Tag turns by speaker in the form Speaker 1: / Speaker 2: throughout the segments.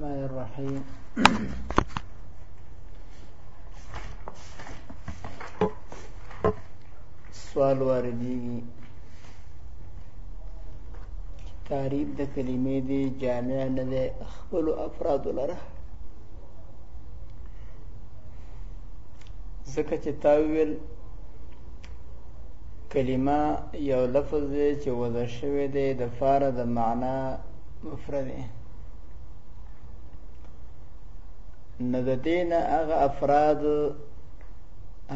Speaker 1: الرحمن الرحيم سوال واردېږي تعریف د کلمې دی جامع نه دی خپل افراد لره ځکه چې تا ویل کلمه یو لفظ دی چې وضع شوی دی د فاره د معنا کفر دی نو د دې نه هغه افراد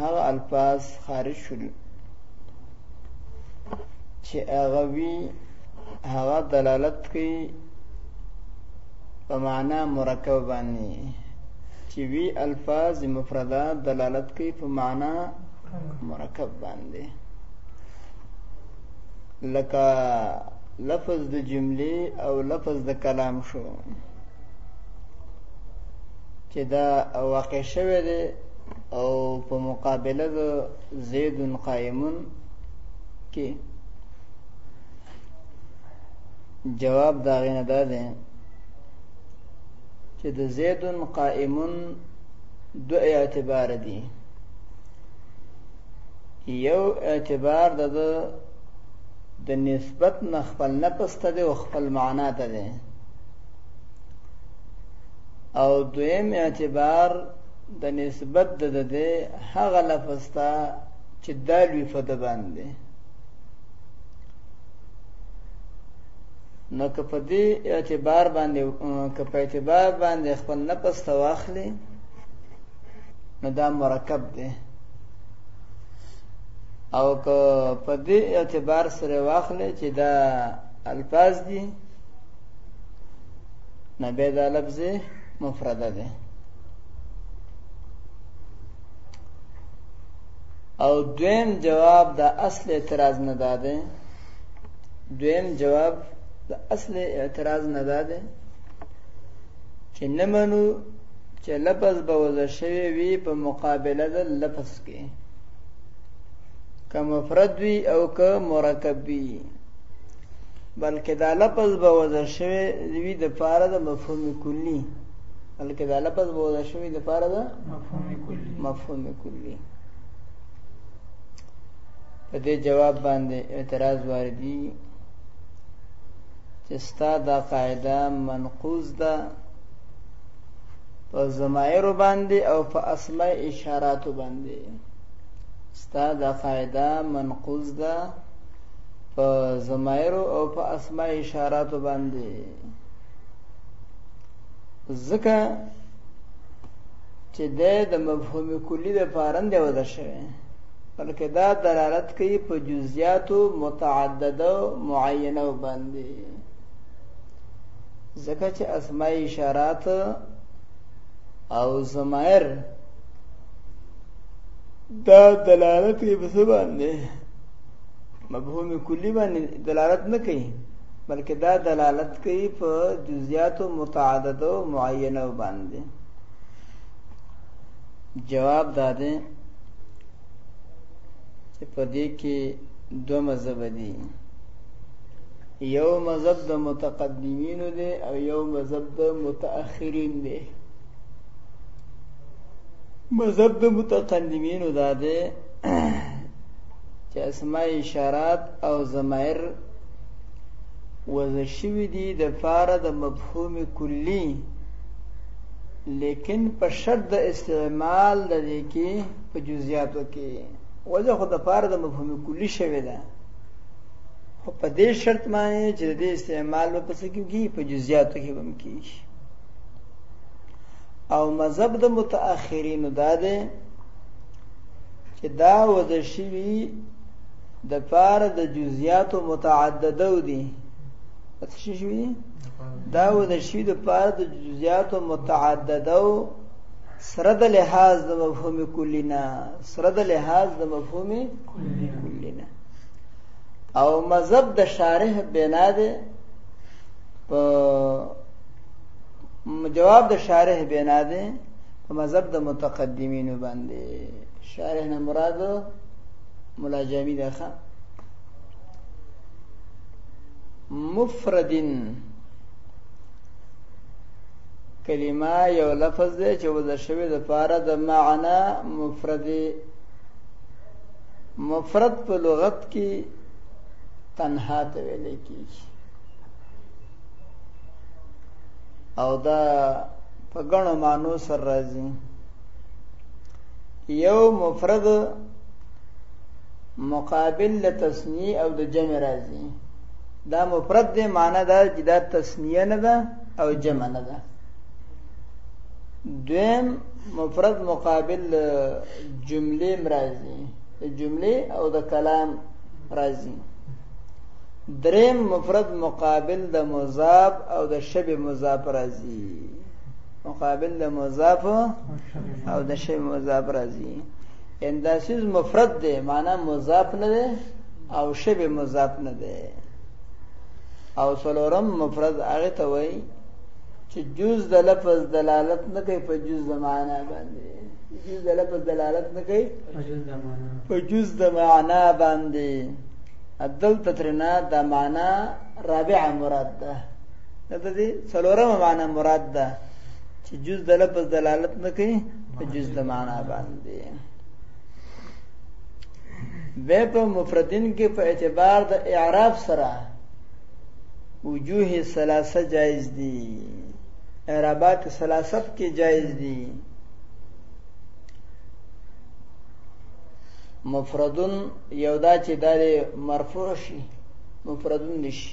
Speaker 1: هغه الفاظ خارج شول چې هغه وی هغه دلالت کوي په معنا مرکب باندې چې وی الفاظ مفرده دلالت کوي په معنا مرکب باندې لکه لفظ د جملې او لفظ د کلام شو چې دا واقع شوه دی او په مقابله د زید قائمون کې جواب دا غینه ده ده چې د زید قائمون دو اعتبار دي یو اعتبار د ده د نسبت نه خپل نفس ته دی او خپل معنا ته دی او دویم اعتبار د نسبت د ده هغه لفظ ته چې دا لوی په ده باندې نو که په دې اعتبار باندې که په اعتبار باندې خپل نفس ته واخلي نو دا مرکب دی او که په دې اعتبار سره واخلې چې دا الفاظ دي نه به دا لفظ مفرده ده او دویم جواب د اصل اعتراض نه داده دویم جواب د اصل اعتراض نه داده چې نه منو چې لفظ به وضع شوی وي په مقابله د لفظ کې که مفرد وي او که مرکب وي بلکې دا لفظ به وضع شوی وي د پاره د مفهوم کلی بلکې دا لفظ به وضع شوی د پاره د
Speaker 2: مفهوم کلی
Speaker 1: مفهوم کلی په دې جواب باندې اعتراض واردی چې ستا دا قاعده منقوز ده په زمایر باندې او په اسماء اشارات باندې ستا دا قاعده منقوز ده په زمایر او په اسماء اشارات باندې ځکه چې د مفهوم کلی د پارند ودا شوی بلکه دا دلالت کوي په جزئیاتو متعدده معینه باندې ځکه چې اسماء اشارات او زمائر دا دلالت کوي په څه باندې مفهوم کلی باندې دلالت نه کوي بلکې دا دلالت کوي په جزئیاتو متعدده معینه باندې جواب دا دی چې په دې کې دوه مذهب دي یو مذهب د متقدمینو دی او یو مذهب د متأخرین دی مذهب د متقدمینو دا دی چې اسماء اشارات او ضمائر وضع شوي دي د فاره د مفهوم کلی لیکن په شرط د استعمال د دې کې په جزئیاتو کې وجه خو د پاره د مفهوم کلی شوی ده خو په دې شرط باندې چې د استعمال په پس کېږي په جزئیاتو کې بم کېږي او مذهب د متأخرینو دا ده چې دا وجه شوی د پاره د جزئیاتو متعددو دي څه شوی دا و د شی د پاره د جزئیات متعدده او سره د لحاظ د مفهوم کلینا سره د لحاظ د مفهوم کلینا او مذهب د شارح بنا ده په جواب د شارح بنا ده په مذهب د متقدمینو باندې شارح نه مراد ملاجمی ده مفرد کلمه یو لفظ دی چې وضع شوی د پاره د معنا مفرد مفرد په لغت کې تنها ته ویل کیږي او دا په ګڼو معنو سره راځي یو مفرد مقابل له تسنیه او د جمع راځي دا مفرد دی معنی دا چې دا تسنیه نه ده او جمع نه ده دویم مفرد مقابل جمله مرাজি جمله او د کلام راځي دریم مفرد مقابل د مضاف او د شبه مضاف راځي مقابل د مضاف او د شی مضاف راځي انداسیز مفرد دی معنا مضاف نه دی او شی به مضاف نه دی او سلورم مفرد هغه ته وایي چې جز د لفظ دلالت نه کوي په جز د معنا باندې جز د لفظ دلالت نه کوي په جز د معنا په جز د معنا باندې عدل تترنا د معنا رابعه مراد ده دلته دې څلورمه معنا مراد ده چې جز د لفظ دلالت نه کوي په جز د معنا باندې به په مفردین کې په اعتبار د اعراب سره وجوه ثلاثه جایز دي اعرابات ثلاثه کې جایز دي مفردن یو دا چې داري مرفوع شي مفردن
Speaker 2: نشي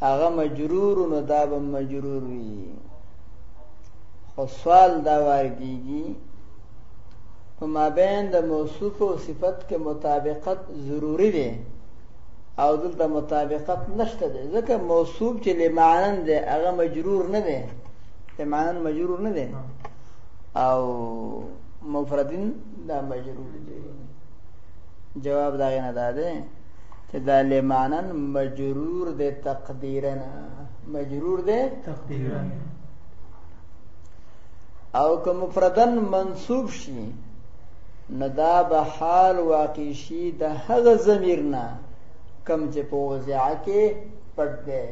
Speaker 1: هغه مجرور نو دا به مجرور وي خو سوال دا وار کیږي په مابین د موصوف او صفت کې مطابقت ضروری دی او دلته مطابقت نشته دی ځکه موصوف چې لمعنن دی هغه مجرور نه دی لمعنن مجرور نه دی او مفردین دا مجرور دی جواب دا نه ده چې دا لمانا مجرور دی تقدیرا مجرور دی
Speaker 2: تقدیرا
Speaker 1: او که مفردن منصوب شي نو دا به حال واقع شي د هغه ضمیر نه کم چې په وضعه کې پټ دی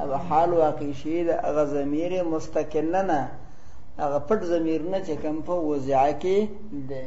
Speaker 1: او حال واقع شي د هغه ضمیر مستقل نه هغه پټ ضمیر نه چې کم په وضعه کې دی